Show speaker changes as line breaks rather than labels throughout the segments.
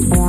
Bye.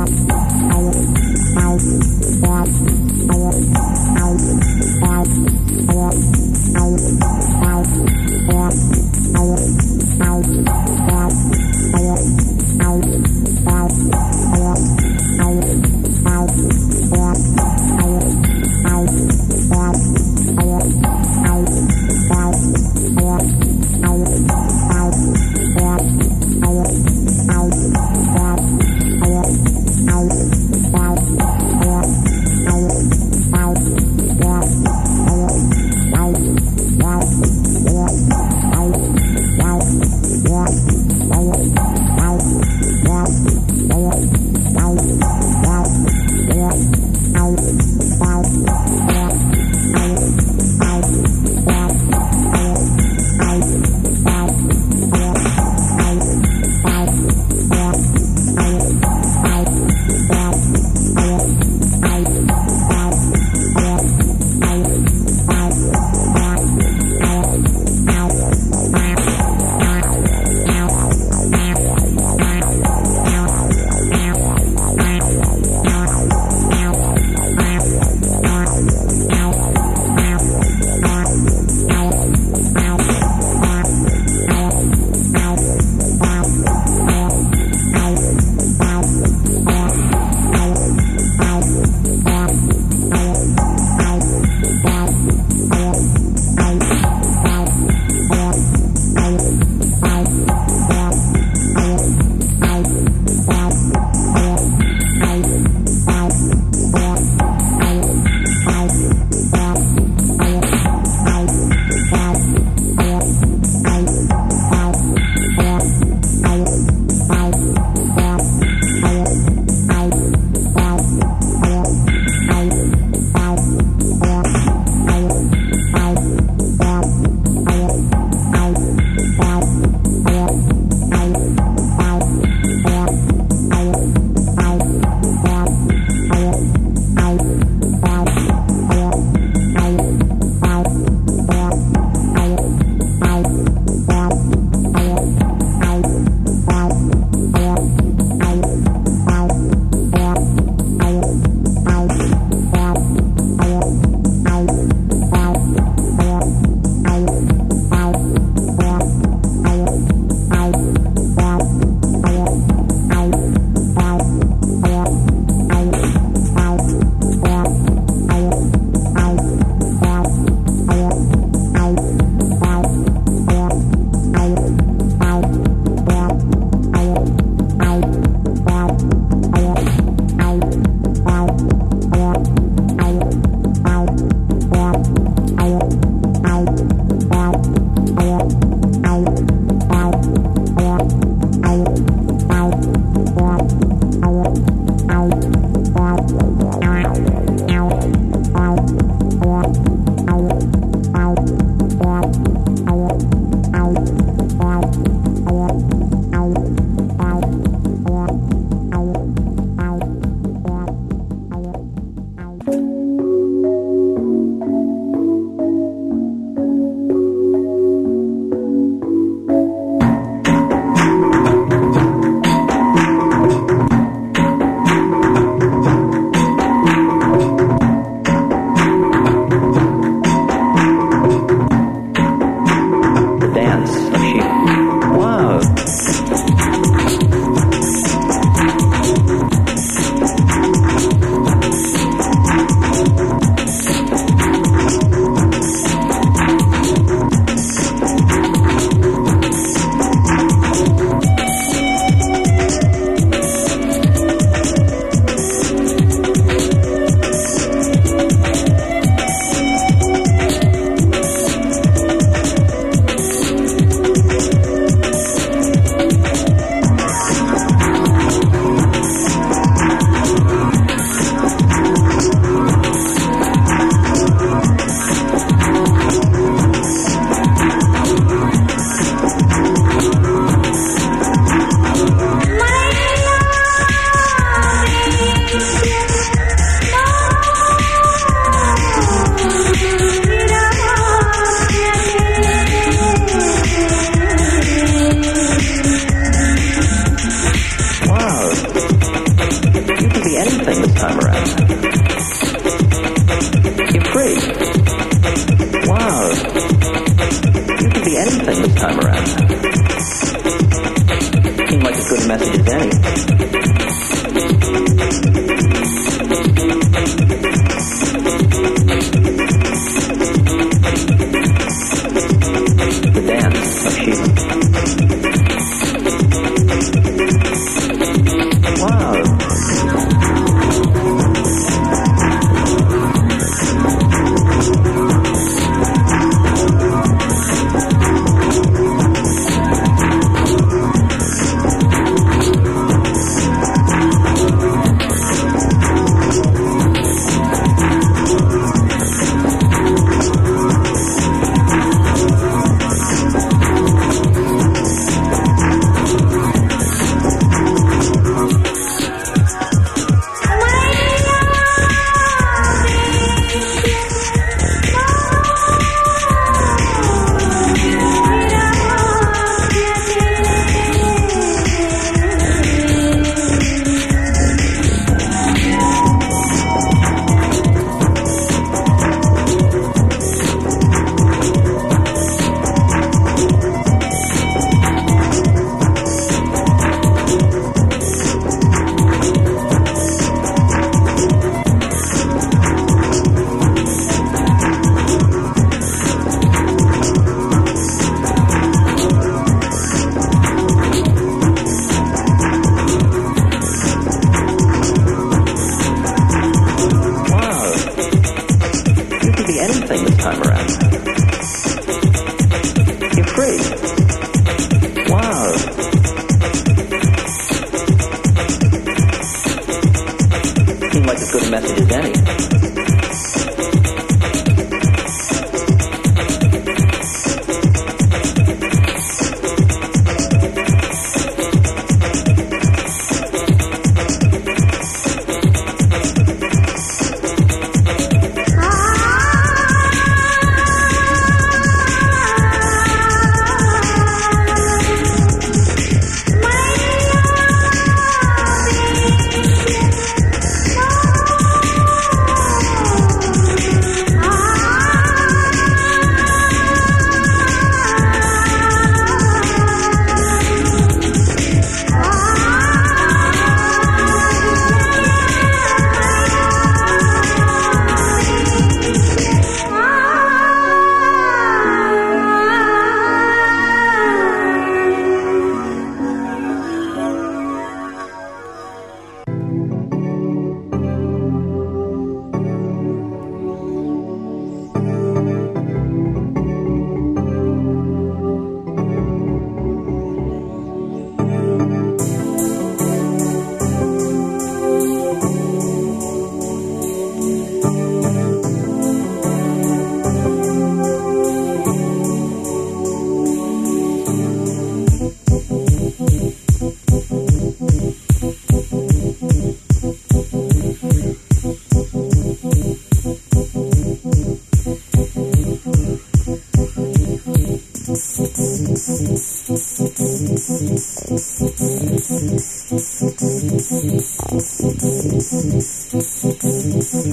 Thank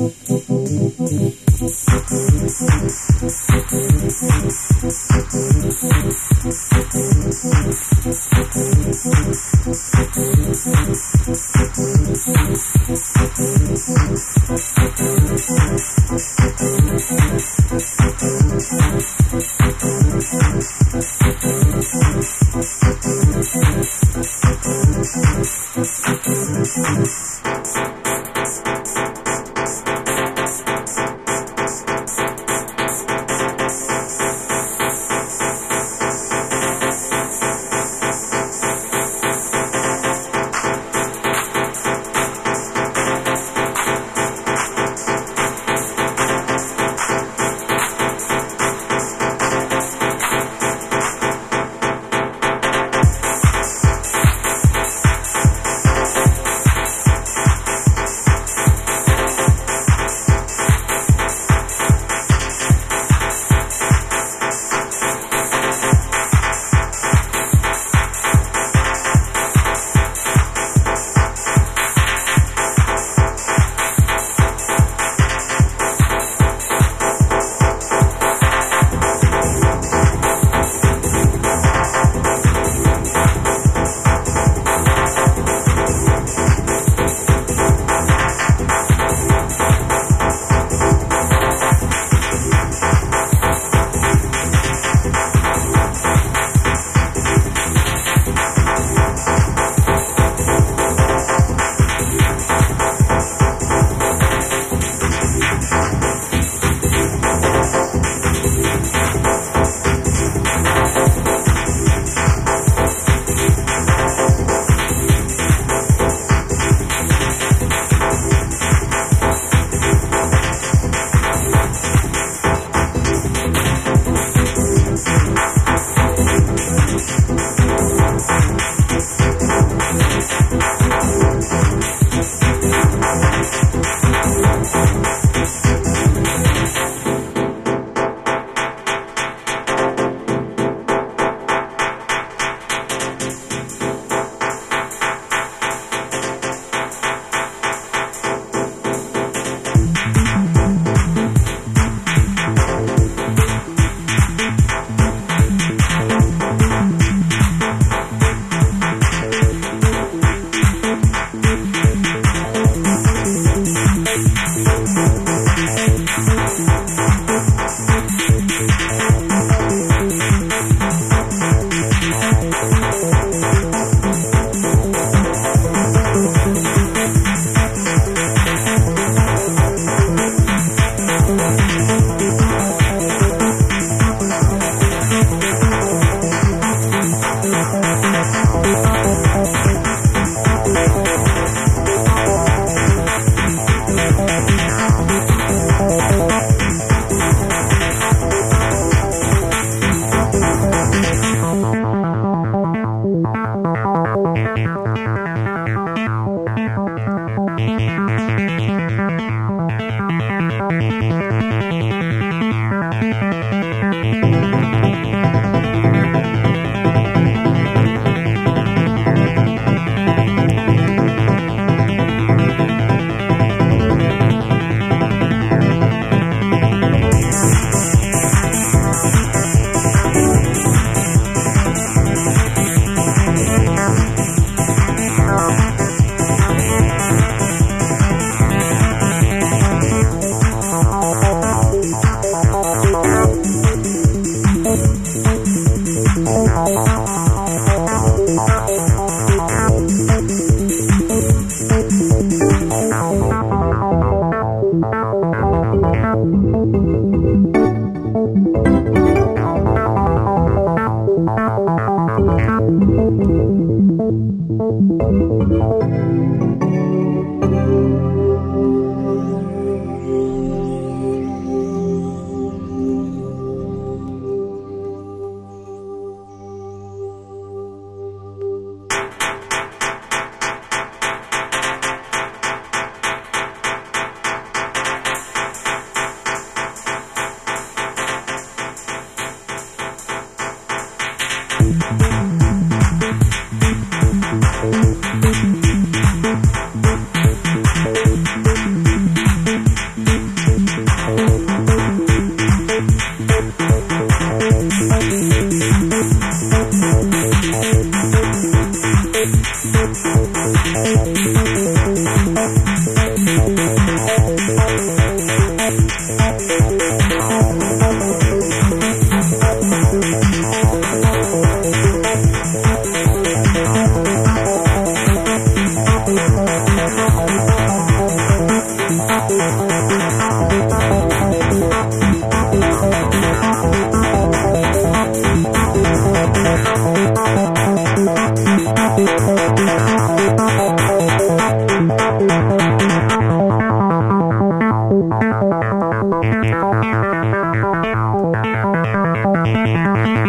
you. Thank you. Mm-hmm.